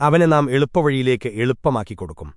അവനെ നാം എളുപ്പവഴിയിലേക്ക് എളുപ്പമാക്കി കൊടുക്കും.